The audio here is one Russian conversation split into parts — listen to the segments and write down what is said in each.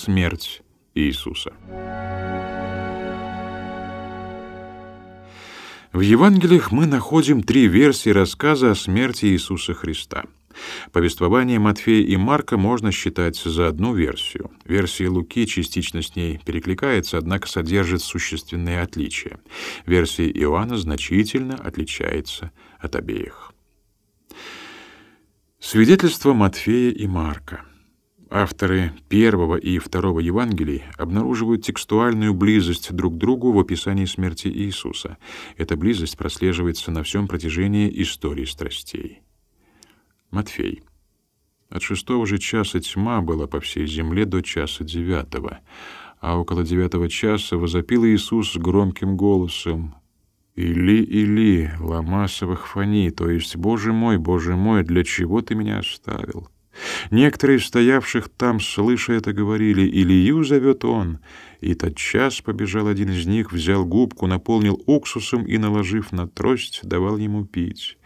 смерть Иисуса. В Евангелиях мы находим три версии рассказа о смерти Иисуса Христа. Повествование Матфея и Марка можно считать за одну версию. Версия Луки частично с ней перекликается, однако содержит существенные отличия. Версия Иоанна значительно отличается от обеих. Свидетельство Матфея и Марка. Авторы первого и второго Евангелий обнаруживают текстуальную близость друг к другу в описании смерти Иисуса. Эта близость прослеживается на всем протяжении истории страстей. Матфей. От шестого же часа тьма была по всей земле до часа девятого, а около девятого часа возопил Иисус громким голосом «Или, или, ламасовых фани, то есть, Боже мой, Боже мой, для чего ты меня оставил?» Некоторые из стоявших там, слыша это, говорили, «Илью зовет он». И тотчас побежал один из них, взял губку, наполнил уксусом и, наложив на трость, давал ему пить.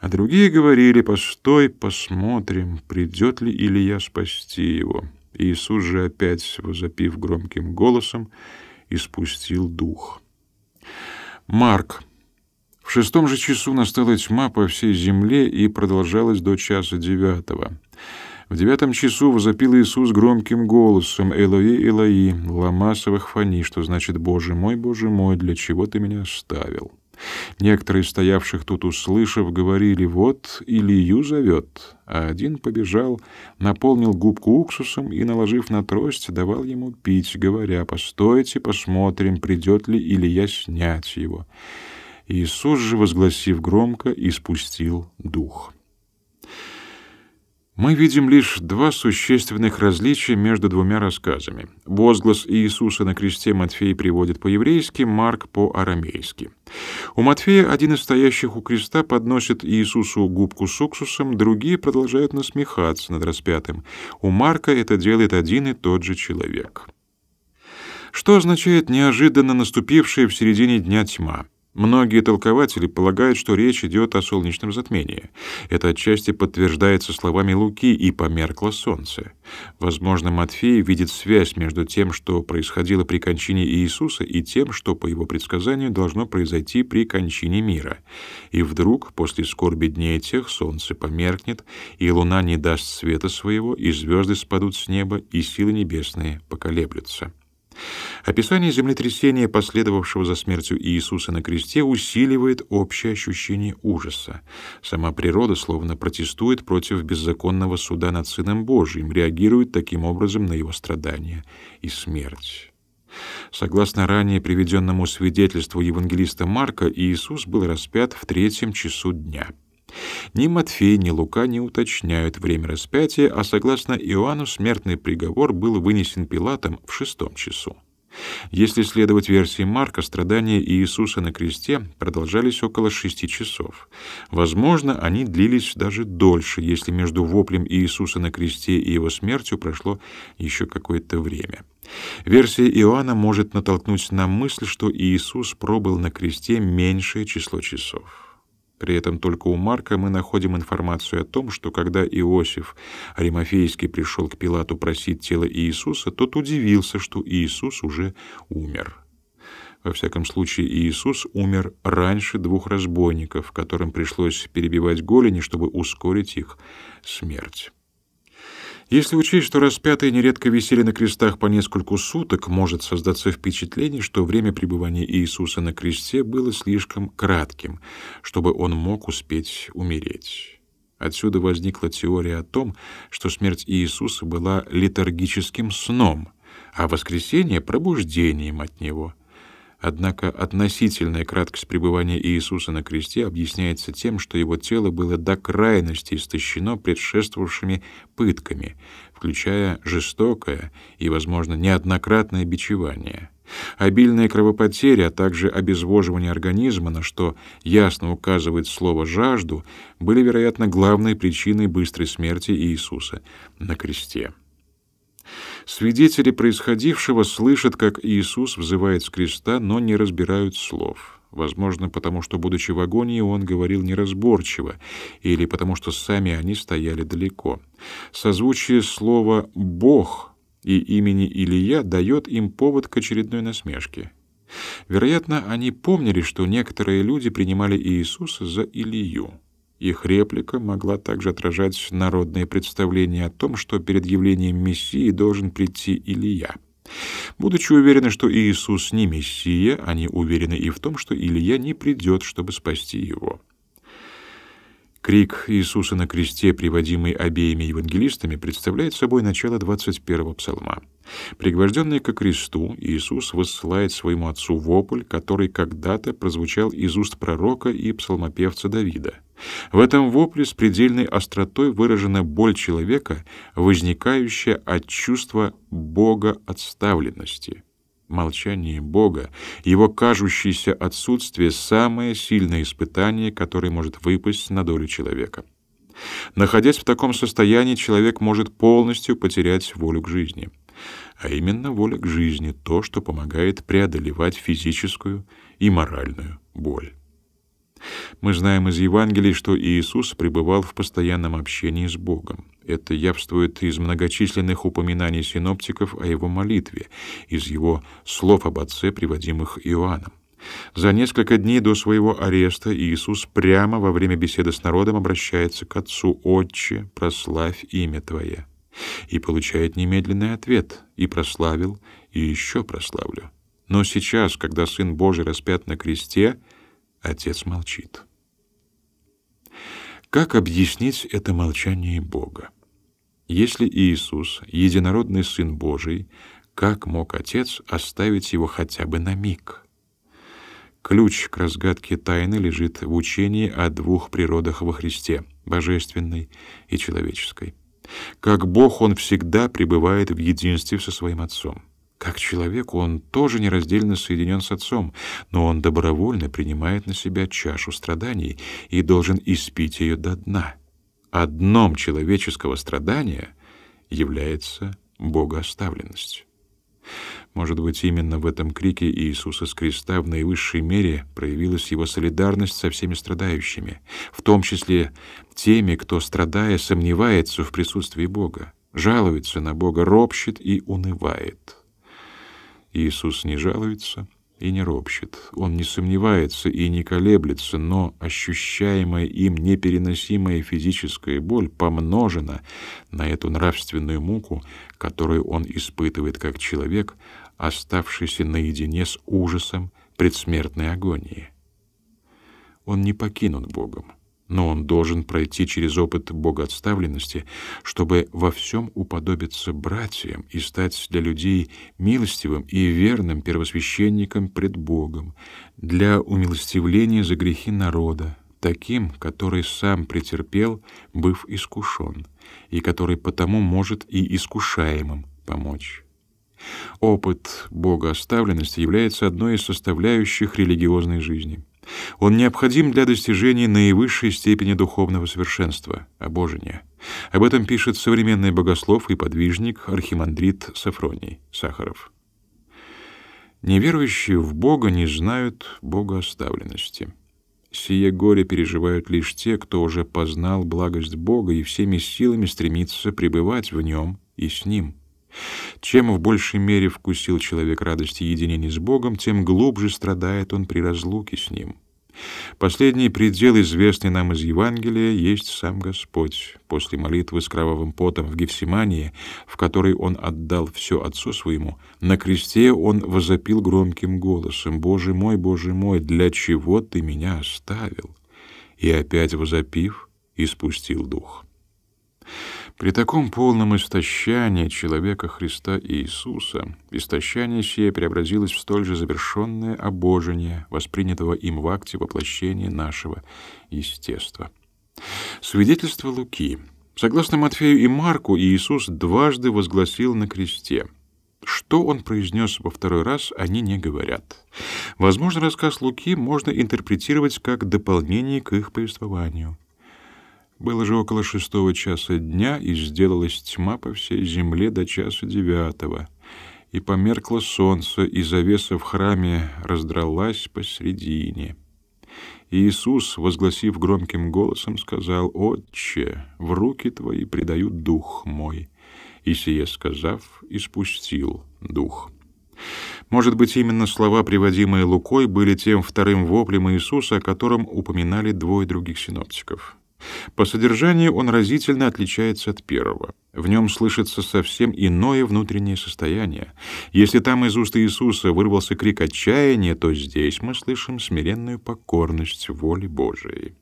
А другие говорили, «Постой, посмотрим, придет ли Илья спасти его». Иисус же опять, возопив громким голосом, испустил дух. Марк в шестом же часу настала тьма по всей земле и продолжалась до часа девятого. В девятом часу возопил Иисус громким голосом «Элои, Элои, ламасовых фани», что значит «Боже мой, Боже мой, для чего ты меня оставил?» Некоторые стоявших тут, услышав, говорили «Вот Илью зовет», а один побежал, наполнил губку уксусом и, наложив на трость, давал ему пить, говоря «Постойте, посмотрим, придет ли Илья снять его». Иисус же, возгласив громко, испустил дух. Мы видим лишь два существенных различия между двумя рассказами. Возглас Иисуса на кресте Матфей приводит по-еврейски, Марк по-арамейски. У Матфея один из стоящих у креста подносит Иисусу губку с уксусом, другие продолжают насмехаться над распятым. У Марка это делает один и тот же человек. Что означает неожиданно наступившая в середине дня тьма? Многие толкователи полагают, что речь идет о солнечном затмении. Это отчасти подтверждается словами Луки «и померкло солнце». Возможно, Матфей видит связь между тем, что происходило при кончине Иисуса, и тем, что, по его предсказанию, должно произойти при кончине мира. И вдруг, после скорби дней тех, солнце померкнет, и луна не даст света своего, и звезды спадут с неба, и силы небесные поколеблются. Описание землетрясения, последовавшего за смертью Иисуса на кресте, усиливает общее ощущение ужаса. Сама природа словно протестует против беззаконного суда над Сыном Божиим, реагирует таким образом на его страдания и смерть. Согласно ранее приведенному свидетельству евангелиста Марка, Иисус был распят в третьем часу дня. Ни Матфей, ни Лука не уточняют время распятия, а согласно Иоанну смертный приговор был вынесен Пилатом в шестом часу. Если следовать версии Марка, страдания Иисуса на кресте продолжались около шести часов. Возможно, они длились даже дольше, если между воплем Иисуса на кресте и его смертью прошло еще какое-то время. Версия Иоанна может натолкнуть на мысль, что Иисус пробыл на кресте меньшее число часов. При этом только у Марка мы находим информацию о том, что когда Иосиф Аримофейский пришел к Пилату просить тело Иисуса, тот удивился, что Иисус уже умер. Во всяком случае, Иисус умер раньше двух разбойников, которым пришлось перебивать голени, чтобы ускорить их смерть. Если учесть, что распятые нередко висели на крестах по нескольку суток, может создаться впечатление, что время пребывания Иисуса на кресте было слишком кратким, чтобы он мог успеть умереть. Отсюда возникла теория о том, что смерть Иисуса была летаргическим сном, а воскресение — пробуждением от него — Однако относительная краткость пребывания Иисуса на кресте объясняется тем, что его тело было до крайности истощено предшествовавшими пытками, включая жестокое и, возможно, неоднократное бичевание. Обильная кровопотеря, а также обезвоживание организма, на что ясно указывает слово «жажду», были, вероятно, главной причиной быстрой смерти Иисуса на кресте. Свидетели происходившего слышат, как Иисус взывает с креста, но не разбирают слов. Возможно, потому что, будучи в агонии, он говорил неразборчиво, или потому что сами они стояли далеко. Созвучие слова «Бог» и имени Илия дает им повод к очередной насмешке. Вероятно, они помнили, что некоторые люди принимали Иисуса за Илию. Их реплика могла также отражать народные представления о том, что перед явлением Мессии должен прийти Илия. Будучи уверены, что Иисус не Мессия, они уверены и в том, что Илия не придет, чтобы спасти его. Крик Иисуса на кресте, приводимый обеими евангелистами, представляет собой начало 21-го псалма. Пригвожденный ко кресту, Иисус высылает своему отцу вопль, который когда-то прозвучал из уст пророка и псалмопевца Давида. В этом вопле с предельной остротой выражена боль человека, возникающая от чувства Бога отставленности. Молчание Бога, его кажущееся отсутствие — самое сильное испытание, которое может выпасть на долю человека. Находясь в таком состоянии, человек может полностью потерять волю к жизни. А именно воля к жизни — то, что помогает преодолевать физическую и моральную боль. Мы знаем из Евангелий, что Иисус пребывал в постоянном общении с Богом. Это явствует из многочисленных упоминаний синоптиков о его молитве, из его слов об Отце, приводимых Иоанном. За несколько дней до своего ареста Иисус прямо во время беседы с народом обращается к Отцу «Отче, прославь имя Твое» и получает немедленный ответ «И прославил, и еще прославлю». Но сейчас, когда Сын Божий распят на кресте, Отец молчит. Как объяснить это молчание Бога? Если Иисус — единородный Сын Божий, как мог Отец оставить его хотя бы на миг? Ключ к разгадке тайны лежит в учении о двух природах во Христе — божественной и человеческой. Как Бог Он всегда пребывает в единстве со Своим Отцом. Как человек он тоже нераздельно соединен с Отцом, но он добровольно принимает на себя чашу страданий и должен испить ее до дна. Одном человеческого страдания является богооставленность. Может быть, именно в этом крике Иисуса с креста в наивысшей мере проявилась его солидарность со всеми страдающими, в том числе теми, кто, страдая, сомневается в присутствии Бога, жалуется на Бога, ропщет и унывает. Иисус не жалуется и не ропщет. Он не сомневается и не колеблется, но ощущаемая им непереносимая физическая боль помножена на эту нравственную муку, которую он испытывает как человек, оставшийся наедине с ужасом предсмертной агонии. Он не покинут Богом но он должен пройти через опыт богоотставленности, чтобы во всем уподобиться братьям и стать для людей милостивым и верным первосвященником пред Богом, для умилостивления за грехи народа, таким, который сам претерпел, быв искушен, и который потому может и искушаемым помочь. Опыт богооставленности является одной из составляющих религиозной жизни. Он необходим для достижения наивысшей степени духовного совершенства — обожения. Об этом пишет современный богослов и подвижник архимандрит Сафроний Сахаров. Неверующие в Бога не знают богооставленности. Сие горе переживают лишь те, кто уже познал благость Бога и всеми силами стремится пребывать в нем и с ним. Чем в большей мере вкусил человек радости единения с Богом, тем глубже страдает он при разлуке с Ним. Последний предел, известный нам из Евангелия, есть сам Господь. После молитвы с кровавым потом в Гефсимании, в которой Он отдал все Отцу Своему, на кресте Он возопил громким голосом, «Боже мой, Боже мой, для чего Ты меня оставил?» И опять возопив, испустил дух. При таком полном истощании человека Христа Иисуса, истощание сие преобразилось в столь же завершенное обожение, воспринятого им в акте воплощения нашего естества. Свидетельство Луки. Согласно Матфею и Марку, Иисус дважды возгласил на кресте. Что он произнес во второй раз, они не говорят. Возможно, рассказ Луки можно интерпретировать как дополнение к их повествованию. Было же около шестого часа дня, и сделалась тьма по всей земле до часа девятого. И померкло солнце, и завеса в храме раздралась посредине. Иисус, возгласив громким голосом, сказал, «Отче, в руки Твои предаю дух мой». и сие сказав, испустил дух. Может быть, именно слова, приводимые Лукой, были тем вторым воплем Иисуса, о котором упоминали двое других синоптиков. По содержанию он разительно отличается от первого. В нем слышится совсем иное внутреннее состояние. Если там из уст Иисуса вырвался крик отчаяния, то здесь мы слышим смиренную покорность воле Божией.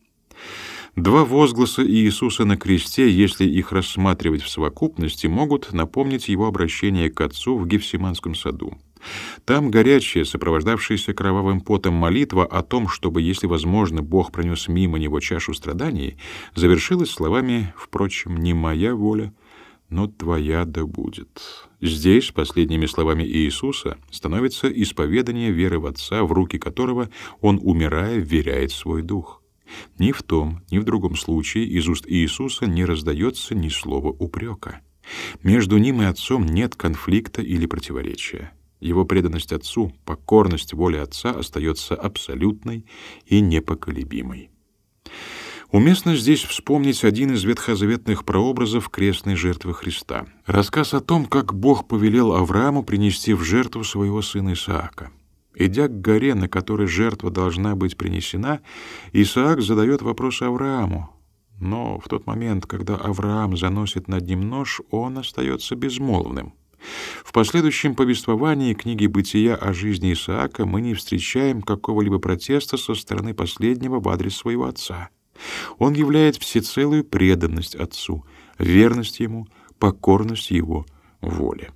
Два возгласа Иисуса на кресте, если их рассматривать в совокупности, могут напомнить его обращение к Отцу в Гефсиманском саду. Там горячая, сопровождавшаяся кровавым потом молитва о том, чтобы, если возможно, Бог пронес мимо него чашу страданий, завершилась словами «Впрочем, не моя воля, но твоя да будет». Здесь последними словами Иисуса становится исповедание веры в Отца, в руки которого он, умирая, вверяет свой дух. Ни в том, ни в другом случае из уст Иисуса не раздается ни слова упрека. Между ним и Отцом нет конфликта или противоречия. Его преданность Отцу, покорность воле Отца остается абсолютной и непоколебимой. Уместно здесь вспомнить один из ветхозаветных прообразов крестной жертвы Христа. Рассказ о том, как Бог повелел Аврааму принести в жертву своего сына Исаака. Идя к горе, на которой жертва должна быть принесена, Исаак задает вопрос Аврааму. Но в тот момент, когда Авраам заносит над ним нож, он остается безмолвным. В последующем повествовании книги «Бытия» о жизни Исаака мы не встречаем какого-либо протеста со стороны последнего в адрес своего отца. Он являет всецелую преданность отцу, верность ему, покорность его воле.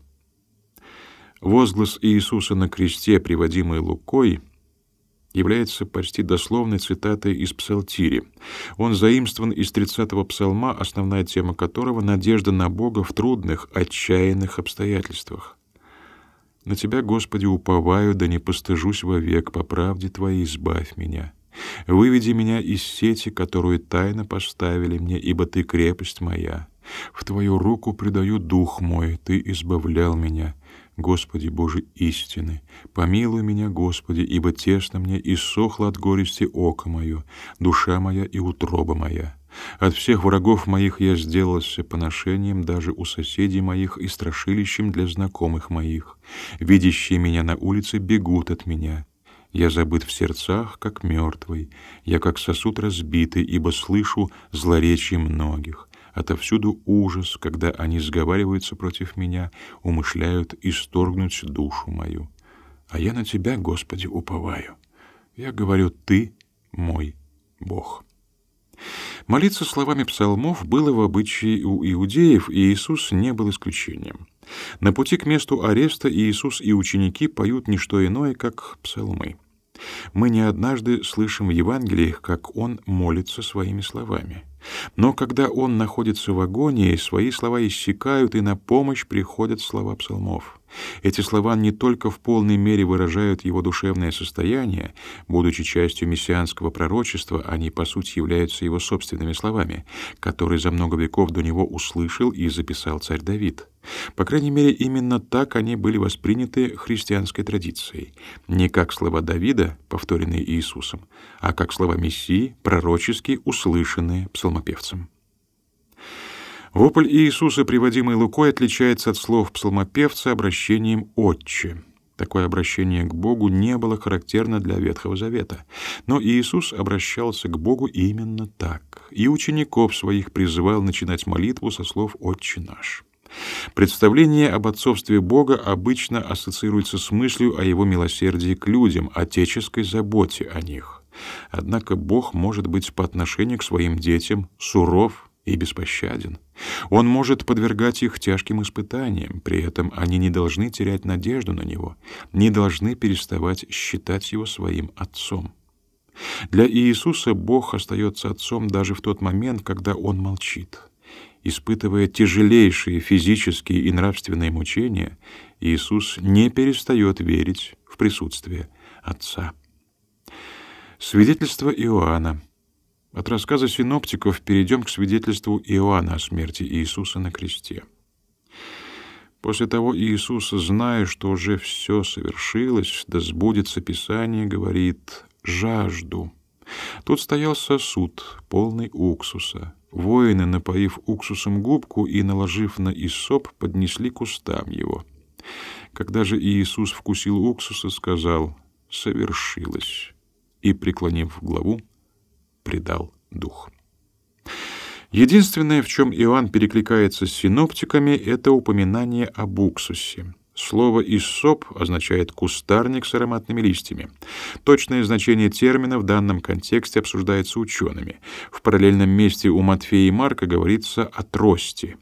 Возглас Иисуса на кресте, приводимый Лукой, является почти дословной цитатой из Псалтири. Он заимствован из 30-го псалма, основная тема которого — надежда на Бога в трудных, отчаянных обстоятельствах. «На Тебя, Господи, уповаю, да не постыжусь вовек, по правде Твоей избавь меня. Выведи меня из сети, которую тайно поставили мне, ибо Ты крепость моя. В Твою руку предаю дух мой, Ты избавлял меня». Господи Боже истины, помилуй меня, Господи, ибо тесно мне и сохло от горести око мое, душа моя и утроба моя. От всех врагов моих я сделался поношением даже у соседей моих и страшилищем для знакомых моих. Видящие меня на улице бегут от меня. Я забыт в сердцах, как мертвый, я как сосуд разбитый, ибо слышу злоречие многих. Отовсюду ужас, когда они сговариваются против меня, умышляют исторгнуть душу мою. А я на Тебя, Господи, уповаю. Я говорю, Ты мой Бог. Молиться словами псалмов было в обычае у иудеев, и Иисус не был исключением. На пути к месту ареста Иисус и ученики поют не что иное, как псалмы. Мы не однажды слышим в Евангелиях, как Он молится своими словами. Но когда он находится в агонии, свои слова иссякают, и на помощь приходят слова псалмов. Эти слова не только в полной мере выражают его душевное состояние, будучи частью мессианского пророчества, они по сути являются его собственными словами, которые за много веков до него услышал и записал царь Давид. По крайней мере, именно так они были восприняты христианской традицией, не как слова Давида, повторенные Иисусом, а как слова Мессии, пророчески услышанные псалмопевцем. Вопль Иисуса, приводимый Лукой, отличается от слов псалмопевца обращением «Отче». Такое обращение к Богу не было характерно для Ветхого Завета, но Иисус обращался к Богу именно так, и учеников своих призывал начинать молитву со слов «Отче наш». Представление об отцовстве Бога обычно ассоциируется с мыслью о его милосердии к людям, отеческой заботе о них. Однако Бог может быть по отношению к своим детям суров и беспощаден. Он может подвергать их тяжким испытаниям, при этом они не должны терять надежду на него, не должны переставать считать его своим отцом. Для Иисуса Бог остается отцом даже в тот момент, когда он молчит. Испытывая тяжелейшие физические и нравственные мучения, Иисус не перестает верить в присутствие Отца. Свидетельство Иоанна от рассказа синоптиков перейдем к свидетельству Иоанна о смерти Иисуса на кресте. После того Иисус, зная, что уже все совершилось, да сбудется Писание, говорит «жажду». Тут стоял сосуд, полный уксуса. Воины, напоив уксусом губку и наложив на исоп, поднесли к устам его. Когда же Иисус вкусил уксуса, сказал «совершилось» и, преклонив главу, предал дух. Единственное, в чем Иоанн перекликается с синоптиками, это упоминание об уксусе. Слово «иссоп» означает «кустарник с ароматными листьями». Точное значение термина в данном контексте обсуждается учеными. В параллельном месте у Матфея и Марка говорится о трости.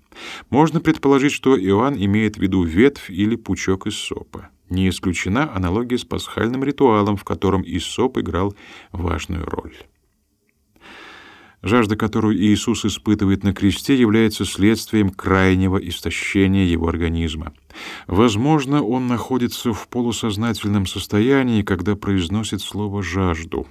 Можно предположить, что Иоанн имеет в виду ветвь или пучок иссопа. Не исключена аналогия с пасхальным ритуалом, в котором иссоп играл важную роль. Жажда, которую Иисус испытывает на кресте, является следствием крайнего истощения его организма. Возможно, он находится в полусознательном состоянии, когда произносит слово «жажду».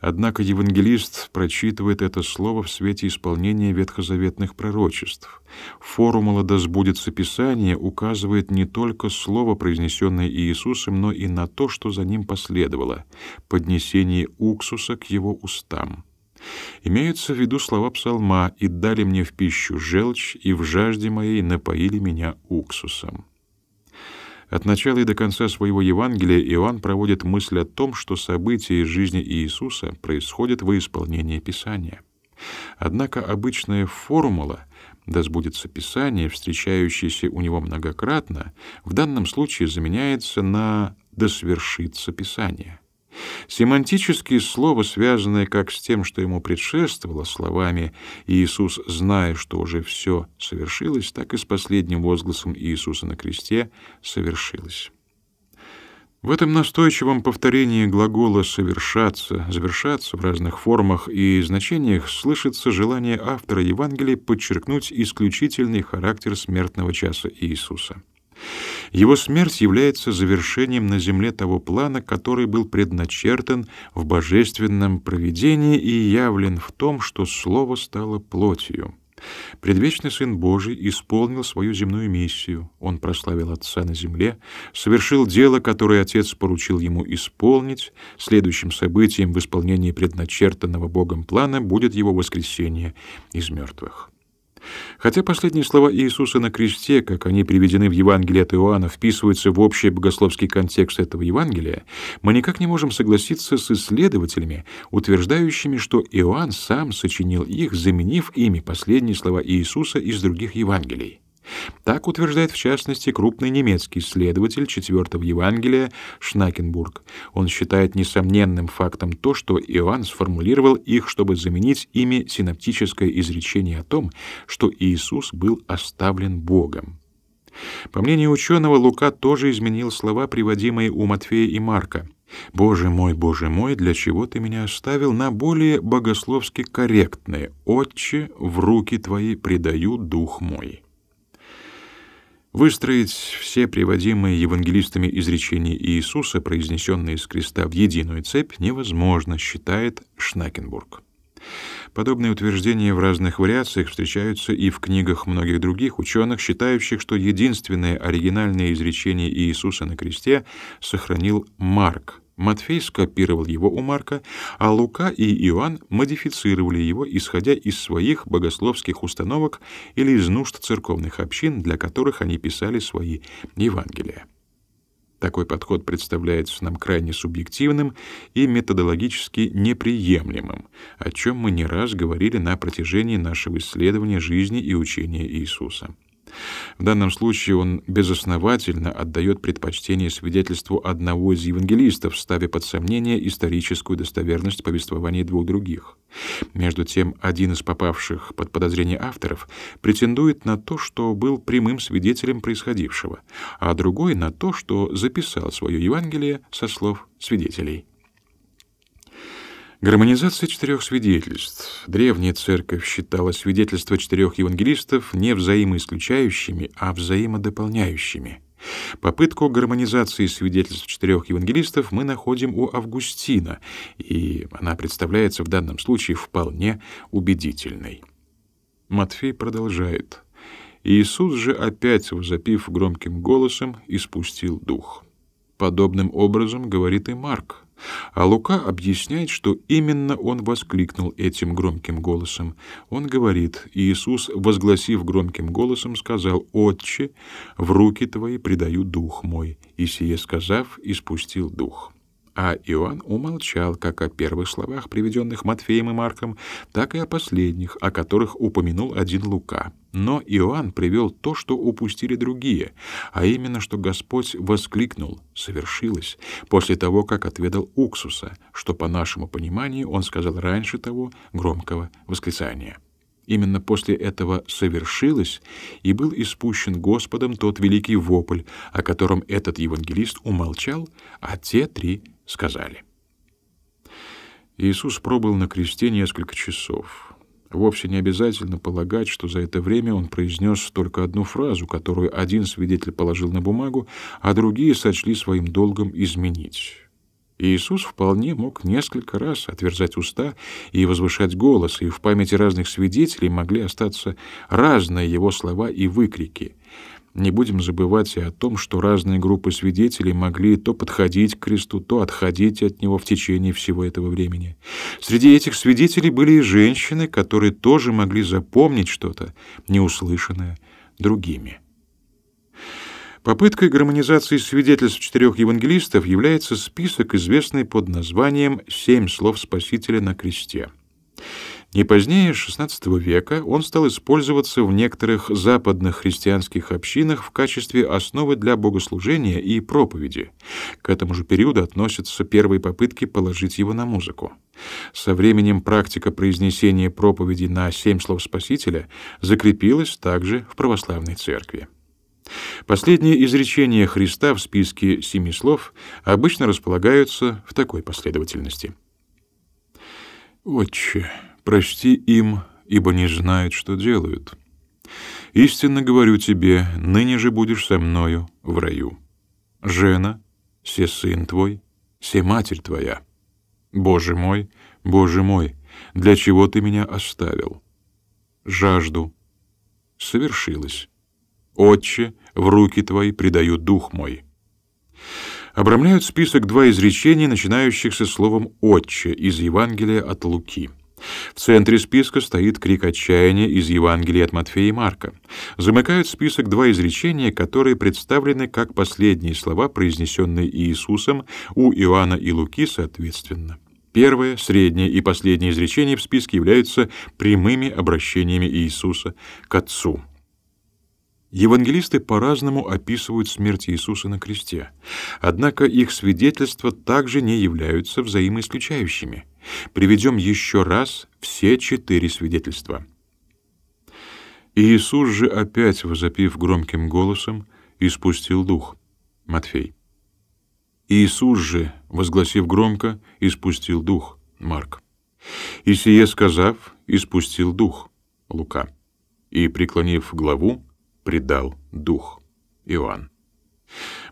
Однако евангелист прочитывает это слово в свете исполнения ветхозаветных пророчеств. Формула «да сбудется Писание» указывает не только слово, произнесенное Иисусом, но и на то, что за ним последовало — поднесение уксуса к его устам. Имеются в виду слова псалма «И дали мне в пищу желчь, и в жажде моей напоили меня уксусом». От начала и до конца своего Евангелия Иоанн проводит мысль о том, что события из жизни Иисуса происходят во исполнении Писания. Однако обычная формула «да сбудется Писание», встречающаяся у него многократно, в данном случае заменяется на «да свершится Писание». Семантически слово, связанное как с тем, что ему предшествовало, словами «Иисус, зная, что уже все совершилось», так и с последним возгласом Иисуса на кресте «совершилось». В этом настойчивом повторении глагола «совершаться», «завершаться» в разных формах и значениях слышится желание автора Евангелия подчеркнуть исключительный характер смертного часа Иисуса. Его смерть является завершением на земле того плана, который был предначертан в божественном провидении и явлен в том, что Слово стало плотью. Предвечный Сын Божий исполнил свою земную миссию. Он прославил Отца на земле, совершил дело, которое Отец поручил ему исполнить. Следующим событием в исполнении предначертанного Богом плана будет его воскресение из мертвых. Хотя последние слова Иисуса на кресте, как они приведены в Евангелии от Иоанна, вписываются в общий богословский контекст этого Евангелия, мы никак не можем согласиться с исследователями, утверждающими, что Иоанн сам сочинил их, заменив ими последние слова Иисуса из других Евангелий. Так утверждает в частности крупный немецкий исследователь четвертого Евангелия Шнакенбург. Он считает несомненным фактом то, что Иоанн сформулировал их, чтобы заменить ими синоптическое изречение о том, что Иисус был оставлен Богом. По мнению ученого, Лука тоже изменил слова, приводимые у Матфея и Марка. «Боже мой, Боже мой, для чего ты меня оставил?» на более богословски корректные «Отче, в руки твои предаю дух мой». Выстроить все приводимые евангелистами изречения Иисуса, произнесенные с креста в единую цепь, невозможно, считает Шнакенбург. Подобные утверждения в разных вариациях встречаются и в книгах многих других ученых, считающих, что единственное оригинальное изречение Иисуса на кресте сохранил Марк, Матфей скопировал его у Марка, а Лука и Иоанн модифицировали его, исходя из своих богословских установок или из нужд церковных общин, для которых они писали свои Евангелия. Такой подход представляется нам крайне субъективным и методологически неприемлемым, о чем мы не раз говорили на протяжении нашего исследования жизни и учения Иисуса. В данном случае он безосновательно отдает предпочтение свидетельству одного из евангелистов, ставя под сомнение историческую достоверность повествования двух других. Между тем, один из попавших под подозрение авторов претендует на то, что был прямым свидетелем происходившего, а другой на то, что записал свое Евангелие со слов свидетелей. Гармонизация четырех свидетельств. Древняя церковь считала свидетельства четырех евангелистов не взаимоисключающими, а взаимодополняющими. Попытку гармонизации свидетельств четырех евангелистов мы находим у Августина, и она представляется в данном случае вполне убедительной. Матфей продолжает. Иисус же опять, возопив громким голосом, испустил дух. Подобным образом говорит и Марк. А Лука объясняет, что именно он воскликнул этим громким голосом. Он говорит, Иисус, возгласив громким голосом, сказал, «Отче, в руки твои предаю дух мой». И сие сказав, испустил дух. А Иоанн умолчал как о первых словах, приведенных Матфеем и Марком, так и о последних, о которых упомянул один Лука. Но Иоанн привел то, что упустили другие, а именно, что Господь воскликнул «совершилось» после того, как отведал уксуса, что, по нашему пониманию, он сказал раньше того громкого восклицания. Именно после этого совершилось и был испущен Господом тот великий вопль, о котором этот евангелист умолчал, а те три сказали. Иисус пробыл на кресте несколько часов. Вовсе не обязательно полагать, что за это время он произнес только одну фразу, которую один свидетель положил на бумагу, а другие сочли своим долгом изменить. Иисус вполне мог несколько раз отверзать уста и возвышать голос, и в памяти разных свидетелей могли остаться разные его слова и выкрики. Не будем забывать и о том, что разные группы свидетелей могли то подходить к кресту, то отходить от него в течение всего этого времени. Среди этих свидетелей были и женщины, которые тоже могли запомнить что-то неуслышанное другими. Попыткой гармонизации свидетельств четырех евангелистов является список, известный под названием «Семь слов Спасителя на кресте». Не позднее XVI века он стал использоваться в некоторых западных христианских общинах в качестве основы для богослужения и проповеди. К этому же периоду относятся первые попытки положить его на музыку. Со временем практика произнесения проповеди на семь слов Спасителя закрепилась также в православной церкви. Последние изречения Христа в списке семи слов обычно располагаются в такой последовательности. «Отче, Прости им, ибо не знают, что делают. Истинно говорю тебе, ныне же будешь со мною в раю. Жена, се сын твой, се матерь твоя. Боже мой, Боже мой, для чего ты меня оставил? Жажду. Совершилось. Отче, в руки твои предаю дух мой. Обрамляют список два изречения, начинающихся словом «отче» из Евангелия от Луки. В центре списка стоит крик отчаяния из Евангелия от Матфея и Марка. Замыкают список два изречения, которые представлены как последние слова, произнесенные Иисусом у Иоанна и Луки соответственно. Первое, среднее и последнее изречения в списке являются прямыми обращениями Иисуса к Отцу. Евангелисты по-разному описывают смерть Иисуса на кресте, однако их свидетельства также не являются взаимоисключающими. Приведем еще раз все четыре свидетельства. Иисус же опять, возопив громким голосом, испустил дух. Матфей. Иисус же, возгласив громко, испустил дух. Марк. И сие сказав, испустил дух. Лука. И, преклонив главу, предал дух. Иоанн.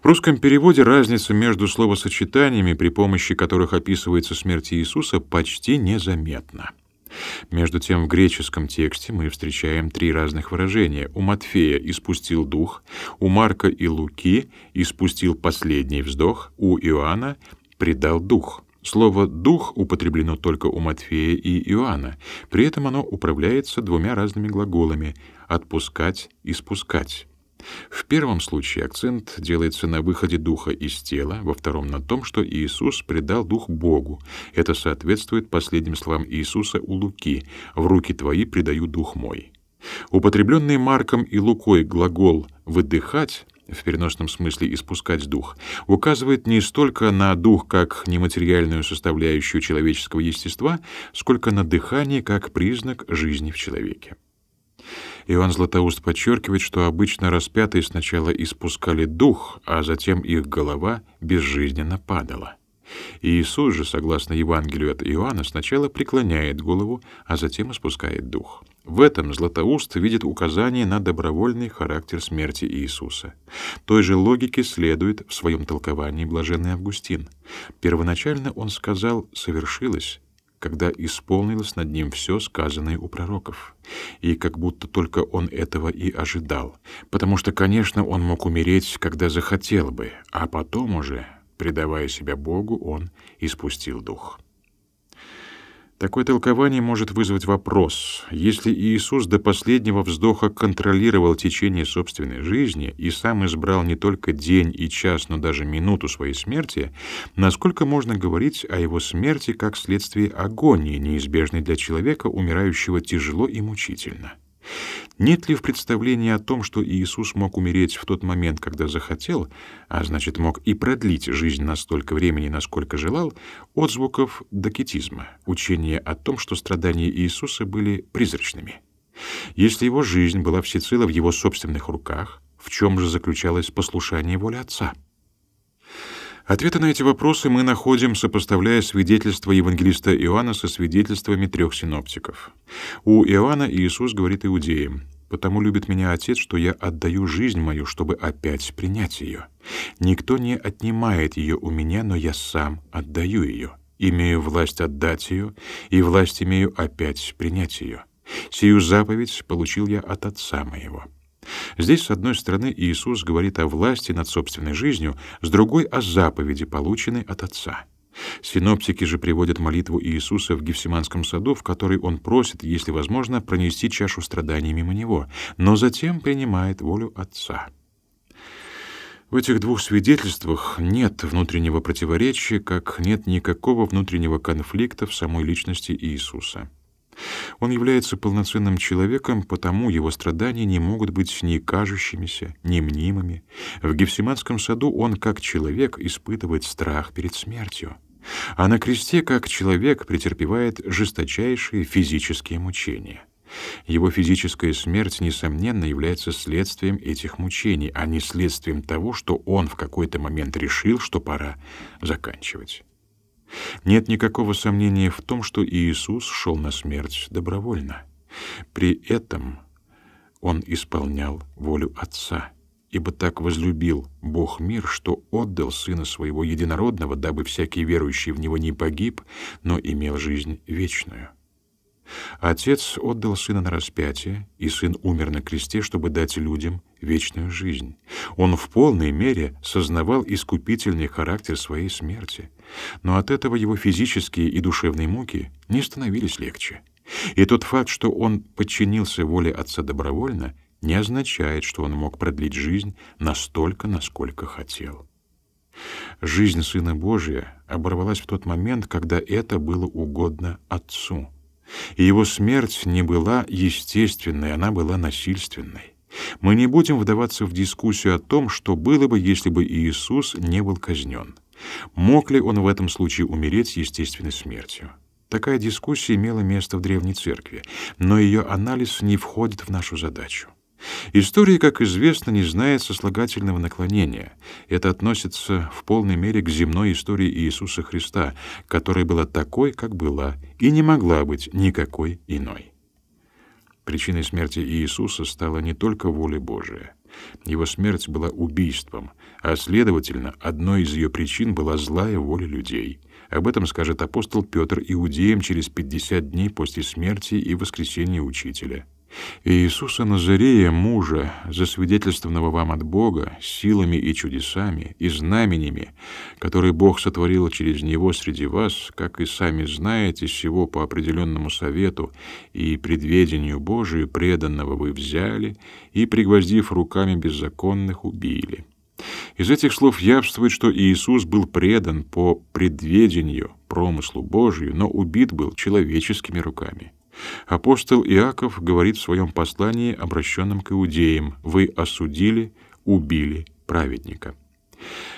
В русском переводе разница между словосочетаниями, при помощи которых описывается смерть Иисуса, почти незаметна. Между тем, в греческом тексте мы встречаем три разных выражения. У Матфея «испустил дух», у Марка и Луки «испустил последний вздох», у Иоанна «предал дух». Слово «дух» употреблено только у Матфея и Иоанна. При этом оно управляется двумя разными глаголами «отпускать» и «спускать». В первом случае акцент делается на выходе духа из тела, во втором — на том, что Иисус предал дух Богу. Это соответствует последним словам Иисуса у Луки «В руки твои предаю дух мой». Употребленный Марком и Лукой глагол «выдыхать» в переносном смысле испускать дух, указывает не столько на дух как нематериальную составляющую человеческого естества, сколько на дыхание как признак жизни в человеке. Иоанн Златоуст подчеркивает, что обычно распятые сначала испускали дух, а затем их голова безжизненно падала. Иисус же, согласно Евангелию от Иоанна, сначала преклоняет голову, а затем испускает дух. В этом Златоуст видит указание на добровольный характер смерти Иисуса. Той же логике следует в своем толковании блаженный Августин. Первоначально он сказал «совершилось», когда исполнилось над ним все сказанное у пророков. И как будто только он этого и ожидал. Потому что, конечно, он мог умереть, когда захотел бы, а потом уже Предавая себя Богу, он испустил дух. Такое толкование может вызвать вопрос. Если Иисус до последнего вздоха контролировал течение собственной жизни и сам избрал не только день и час, но даже минуту своей смерти, насколько можно говорить о его смерти как следствие агонии, неизбежной для человека, умирающего тяжело и мучительно? Нет ли в представлении о том, что Иисус мог умереть в тот момент, когда захотел, а значит мог и продлить жизнь на столько времени, насколько желал, отзвуков докетизма, учения о том, что страдания Иисуса были призрачными? Если его жизнь была всецело в его собственных руках, в чем же заключалось послушание воли Отца? Ответы на эти вопросы мы находим, сопоставляя свидетельства евангелиста Иоанна со свидетельствами трех синоптиков. У Иоанна Иисус говорит иудеям, «Потому любит меня Отец, что я отдаю жизнь мою, чтобы опять принять ее. Никто не отнимает ее у меня, но я сам отдаю ее. Имею власть отдать ее, и власть имею опять принять ее. Сию заповедь получил я от Отца моего». Здесь, с одной стороны, Иисус говорит о власти над собственной жизнью, с другой — о заповеди, полученной от Отца. Синоптики же приводят молитву Иисуса в Гефсиманском саду, в которой он просит, если возможно, пронести чашу страданий мимо него, но затем принимает волю Отца. В этих двух свидетельствах нет внутреннего противоречия, как нет никакого внутреннего конфликта в самой личности Иисуса. Он является полноценным человеком, потому его страдания не могут быть ни кажущимися, ни мнимыми. В Гефсиманском саду он, как человек, испытывает страх перед смертью. А на кресте, как человек, претерпевает жесточайшие физические мучения. Его физическая смерть, несомненно, является следствием этих мучений, а не следствием того, что он в какой-то момент решил, что пора заканчивать. Нет никакого сомнения в том, что Иисус шел на смерть добровольно. При этом он исполнял волю Отца, ибо так возлюбил Бог мир, что отдал Сына Своего Единородного, дабы всякий верующий в Него не погиб, но имел жизнь вечную. Отец отдал Сына на распятие, и Сын умер на кресте, чтобы дать людям вечную жизнь. Он в полной мере сознавал искупительный характер своей смерти, но от этого его физические и душевные муки не становились легче. И тот факт, что он подчинился воле Отца добровольно, не означает, что он мог продлить жизнь настолько, насколько хотел. Жизнь Сына Божия оборвалась в тот момент, когда это было угодно Отцу — и его смерть не была естественной, она была насильственной. Мы не будем вдаваться в дискуссию о том, что было бы, если бы Иисус не был казнен. Мог ли он в этом случае умереть естественной смертью? Такая дискуссия имела место в Древней Церкви, но ее анализ не входит в нашу задачу. История, как известно, не знает сослагательного наклонения. Это относится в полной мере к земной истории Иисуса Христа, которая была такой, как была, и не могла быть никакой иной. Причиной смерти Иисуса стала не только воля Божия. Его смерть была убийством, а, следовательно, одной из ее причин была злая воля людей. Об этом скажет апостол Петр иудеям через 50 дней после смерти и воскресения Учителя. Иисуса Назарея, мужа, засвидетельствованного вам от Бога, силами и чудесами, и знаменями, которые Бог сотворил через Него среди вас, как и сами знаете, всего по определенному совету и предведению Божию преданного вы взяли и, пригвоздив руками беззаконных, убили». Из этих слов явствует, что Иисус был предан по предведению, промыслу Божию, но убит был человеческими руками. Апостол Иаков говорит в своем послании, обращенном к иудеям, «Вы осудили, убили праведника».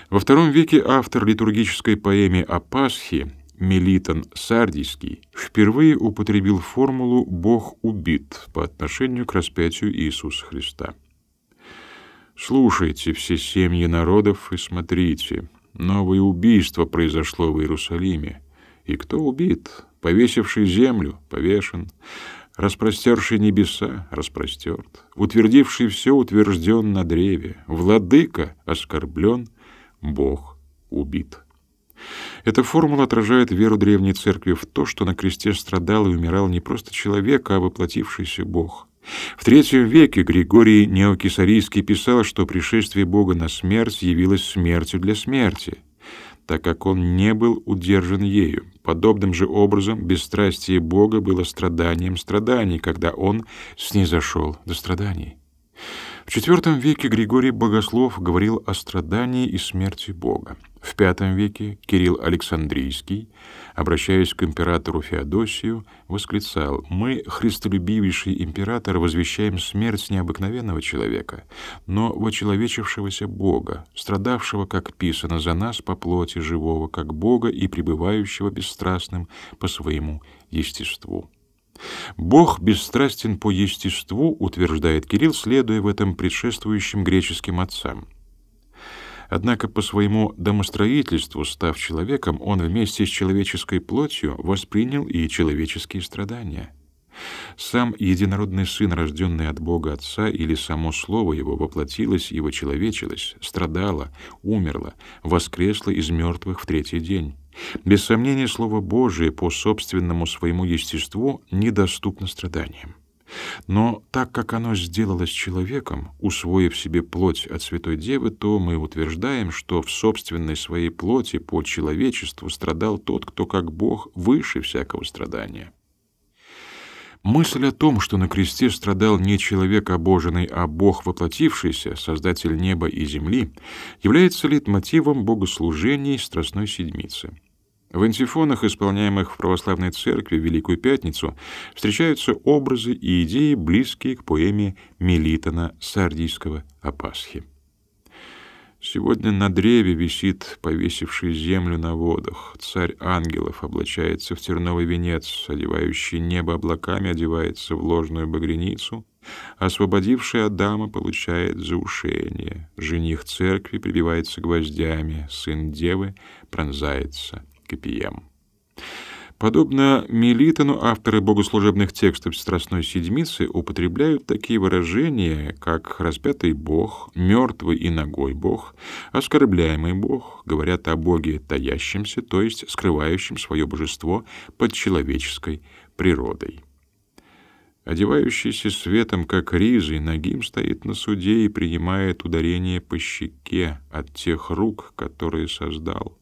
Во втором веке автор литургической поэмы о Пасхе Мелитон Сардийский впервые употребил формулу «Бог убит» по отношению к распятию Иисуса Христа. «Слушайте все семьи народов и смотрите, новое убийство произошло в Иерусалиме. И кто убит? Повесивший землю, повешен, распростерший небеса, распростерт, утвердивший все утвержден на древе, владыка оскорблен, Бог убит. Эта формула отражает веру древней церкви в то, что на кресте страдал и умирал не просто человек, а воплотившийся Бог. В третьем веке Григорий Неокисарийский писал, что пришествие Бога на смерть явилось смертью для смерти — так как он не был удержан ею. Подобным же образом бесстрастие Бога было страданием страданий, когда он снизошел до страданий. В IV веке Григорий Богослов говорил о страдании и смерти Бога. В V веке Кирилл Александрийский, обращаясь к императору Феодосию, восклицал «Мы, христолюбивейший император, возвещаем смерть необыкновенного человека, но вочеловечившегося Бога, страдавшего, как писано, за нас по плоти живого, как Бога и пребывающего бесстрастным по своему естеству». Бог бесстрастен по естеству, утверждает Кирилл, следуя в этом предшествующим греческим отцам. Однако по своему домостроительству, став человеком, он вместе с человеческой плотью воспринял и человеческие страдания. Сам единородный сын, рожденный от Бога Отца, или само Слово Его воплотилось и вочеловечилось, страдало, умерло, воскресло из мертвых в третий день. Без сомнения, Слово Божие по собственному своему естеству недоступно страданиям. Но так как оно сделалось человеком, усвоив себе плоть от Святой Девы, то мы утверждаем, что в собственной своей плоти по человечеству страдал тот, кто как Бог выше всякого страдания. Мысль о том, что на кресте страдал не человек обоженный, а Бог воплотившийся, Создатель неба и земли, является литмотивом богослужений Страстной Седмицы. В антифонах, исполняемых в православной церкви в Великую Пятницу, встречаются образы и идеи, близкие к поэме Мелитона Сардийского о Пасхе. Сегодня на древе висит повесивший землю на водах. Царь ангелов облачается в терновый венец, одевающий небо облаками одевается в ложную багряницу. Освободивший Адама получает заушение. Жених церкви прибивается гвоздями, сын девы пронзается копием. Подобно Мелитону, авторы богослужебных текстов Страстной Седмицы употребляют такие выражения, как «распятый Бог», «мертвый и ногой Бог», «оскорбляемый Бог», говорят о Боге таящемся, то есть скрывающем свое божество под человеческой природой. Одевающийся светом, как ризой, нагим стоит на суде и принимает ударение по щеке от тех рук, которые создал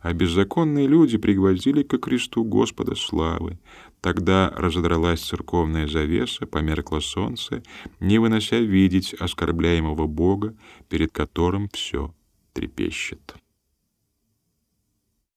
а беззаконные люди пригвоздили ко кресту Господа славы. Тогда разодралась церковная завеса, померкло солнце, не вынося видеть оскорбляемого Бога, перед которым все трепещет.